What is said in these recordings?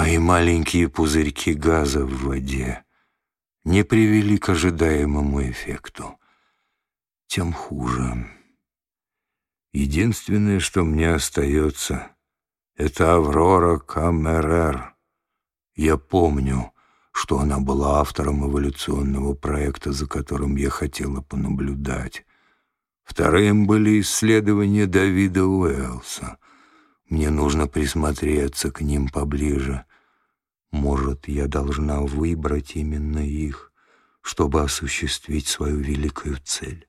Мои маленькие пузырьки газа в воде не привели к ожидаемому эффекту. Тем хуже. Единственное, что мне остается, это Аврора Камерер. Я помню, что она была автором эволюционного проекта, за которым я хотела понаблюдать. Вторым были исследования Давида Уэллса. Мне нужно присмотреться к ним поближе. Может, я должна выбрать именно их, чтобы осуществить свою великую цель.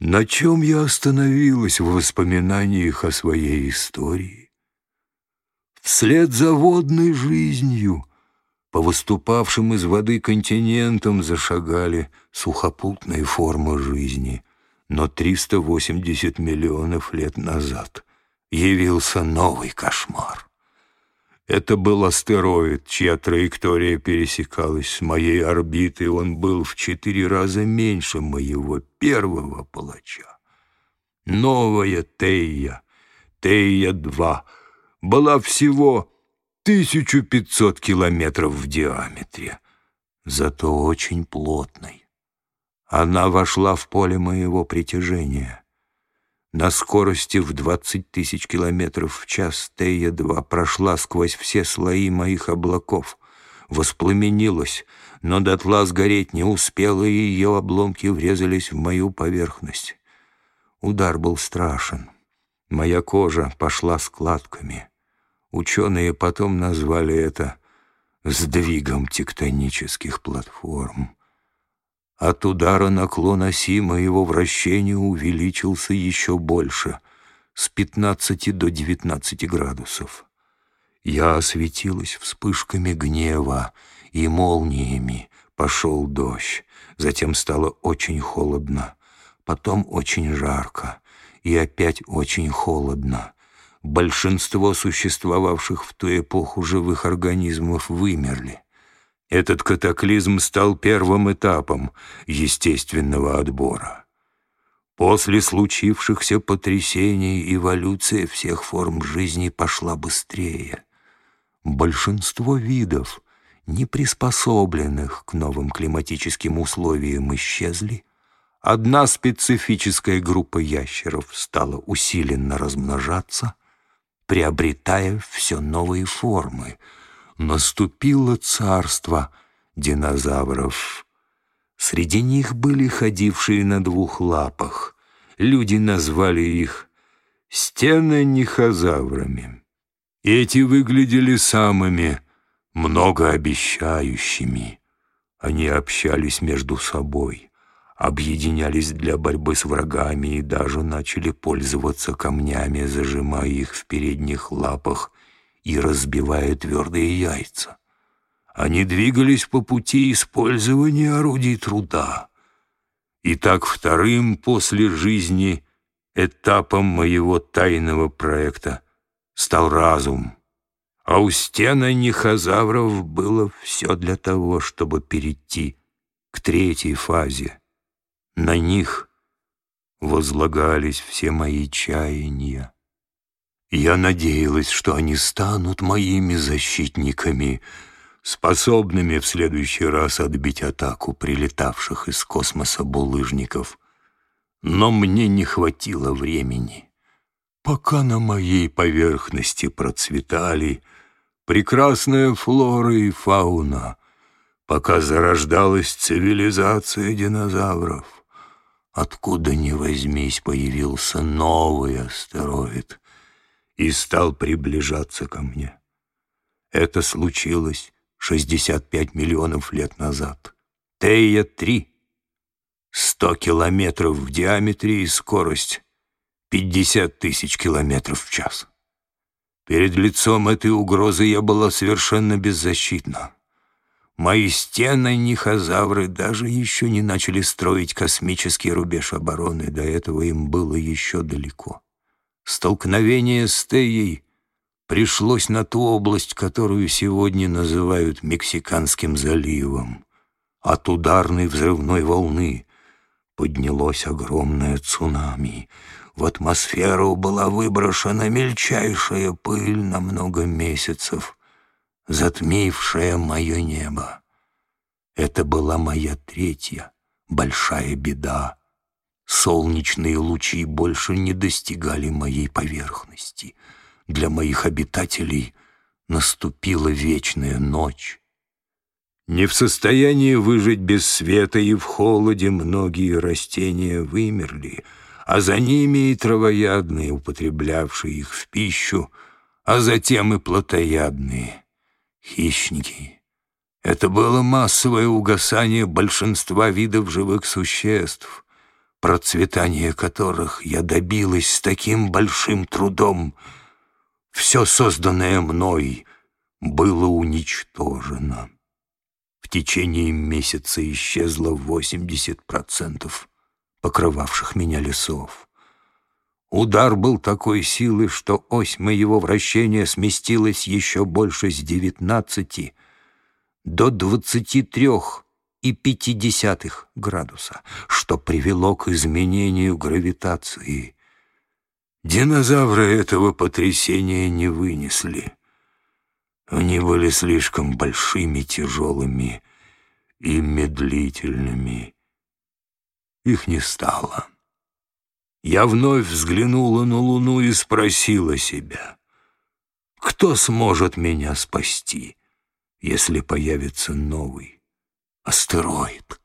На чем я остановилась в воспоминаниях о своей истории? Вслед за водной жизнью по выступавшим из воды континентам зашагали сухопутные формы жизни, но 380 миллионов лет назад явился новый кошмар. Это был астероид, чья траектория пересекалась с моей орбитой. Он был в четыре раза меньше моего первого палача. Новая Тея, Тея-2, была всего 1500 километров в диаметре, зато очень плотной. Она вошла в поле моего притяжения. На скорости в 20 тысяч километров в час Тея-2 прошла сквозь все слои моих облаков, воспламенилась, но дотла сгореть не успела, и ее обломки врезались в мою поверхность. Удар был страшен. Моя кожа пошла складками. Ученые потом назвали это «сдвигом тектонических платформ». От удара наклон оси моего вращения увеличился еще больше, с 15 до 19 градусов. Я осветилась вспышками гнева и молниями. Пошел дождь, затем стало очень холодно, потом очень жарко и опять очень холодно. Большинство существовавших в ту эпоху живых организмов вымерли. Этот катаклизм стал первым этапом естественного отбора. После случившихся потрясений эволюция всех форм жизни пошла быстрее. Большинство видов, не приспособленных к новым климатическим условиям, исчезли. Одна специфическая группа ящеров стала усиленно размножаться, приобретая все новые формы — наступило царство динозавров. Среди них были ходившие на двух лапах. Люди назвали их стенонихозаврами. Эти выглядели самыми многообещающими. Они общались между собой, объединялись для борьбы с врагами и даже начали пользоваться камнями, зажимая их в передних лапах и разбивая твердые яйца. Они двигались по пути использования орудий труда. И так вторым после жизни этапом моего тайного проекта стал разум. А у стена нехозавров было все для того, чтобы перейти к третьей фазе. На них возлагались все мои чаяния. Я надеялась, что они станут моими защитниками, способными в следующий раз отбить атаку прилетавших из космоса булыжников. Но мне не хватило времени. Пока на моей поверхности процветали прекрасная флора и фауна, пока зарождалась цивилизация динозавров, откуда ни возьмись появился новый астероид — и стал приближаться ко мне. Это случилось 65 миллионов лет назад. Тея-3. 100 километров в диаметре и скорость 50 тысяч километров в час. Перед лицом этой угрозы я была совершенно беззащитна. Мои стены нихозавры даже еще не начали строить космический рубеж обороны, до этого им было еще далеко. Столкновение с Теей пришлось на ту область, которую сегодня называют Мексиканским заливом. От ударной взрывной волны поднялось огромное цунами. В атмосферу была выброшена мельчайшая пыль на много месяцев. затмившая мое небо. Это была моя третья большая беда. Солнечные лучи больше не достигали моей поверхности. Для моих обитателей наступила вечная ночь. Не в состоянии выжить без света и в холоде многие растения вымерли, а за ними и травоядные, употреблявшие их в пищу, а затем и плотоядные хищники. Это было массовое угасание большинства видов живых существ, процветание которых я добилась с таким большим трудом. Все созданное мной было уничтожено. В течение месяца исчезло 80% покрывавших меня лесов. Удар был такой силы, что ось моего вращения сместилась еще больше с девятнадцати до двадцати трех и пятидесятых градуса, что привело к изменению гравитации. Динозавры этого потрясения не вынесли. Они были слишком большими, тяжелыми и медлительными. Их не стало. Я вновь взглянула на Луну и спросила себя, кто сможет меня спасти, если появится новый астероид?